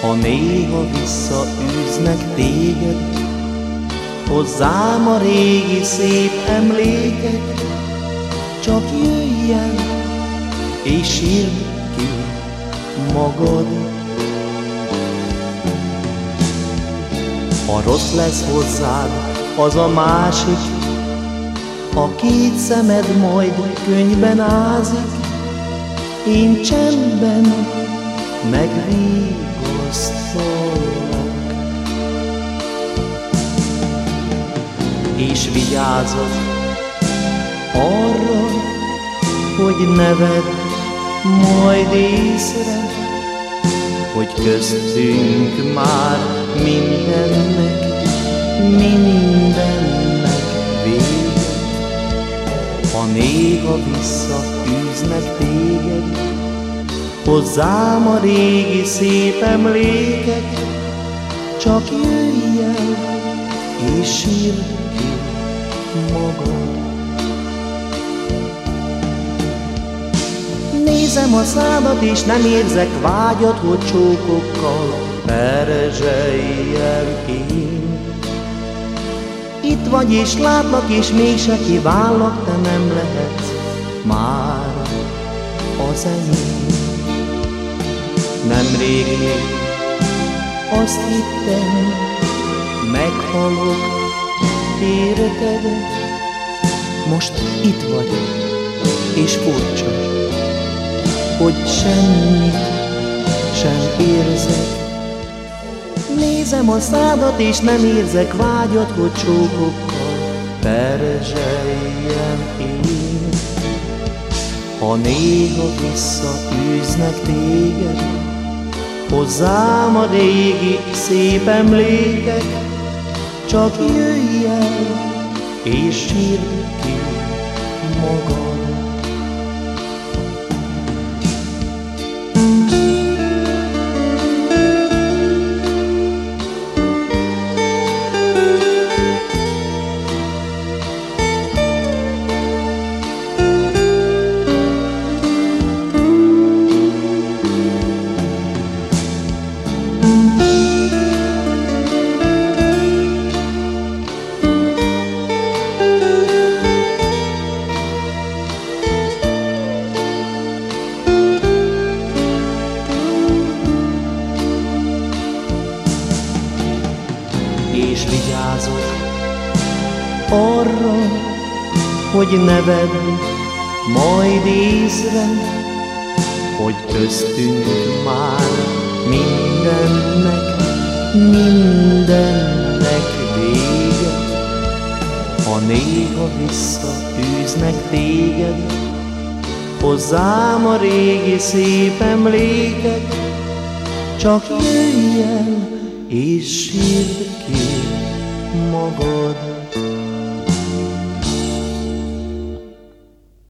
Ha néha visszaűznek téged, Hozzám a régi szép emlékek, Csak jöjj el, és sírd ki magad. Ha rossz lesz hozzád, az a másik, A két szemed majd könyvben ázik, Én csendben megvigasztalak. És vigyázok arra, hogy neved majd észre, hogy köztünk már mindennek, mindennek néha visszaűznek téged, hozzám a régi szép emlékek, csak jöjj el és sírd ki magad. Nézem a szádat, és nem érzek vágyat, hogy csókokkal perzseljem én. Vagy és látlak, és mégse kivállak, te nem lehetsz már az enyém. Nemrég még azt hittem, meghalok érted, most itt vagyok, és furcsa, hogy semmit sem érzek. Nézem a szádat, és nem érzek vágyat, hogy csókokkal perzseljem én. Ha néha visszaűznek téged, hozzám a régi szép emlékek, csak jöjj el, és sírd ki magad. És vigyázok arra, hogy neved majd észre, hogy köztünk már mindennek, mindennek vége. Ha néha visszaűznek téged, hozzám a régi szép emlékek, csak jöjj és sírd magad.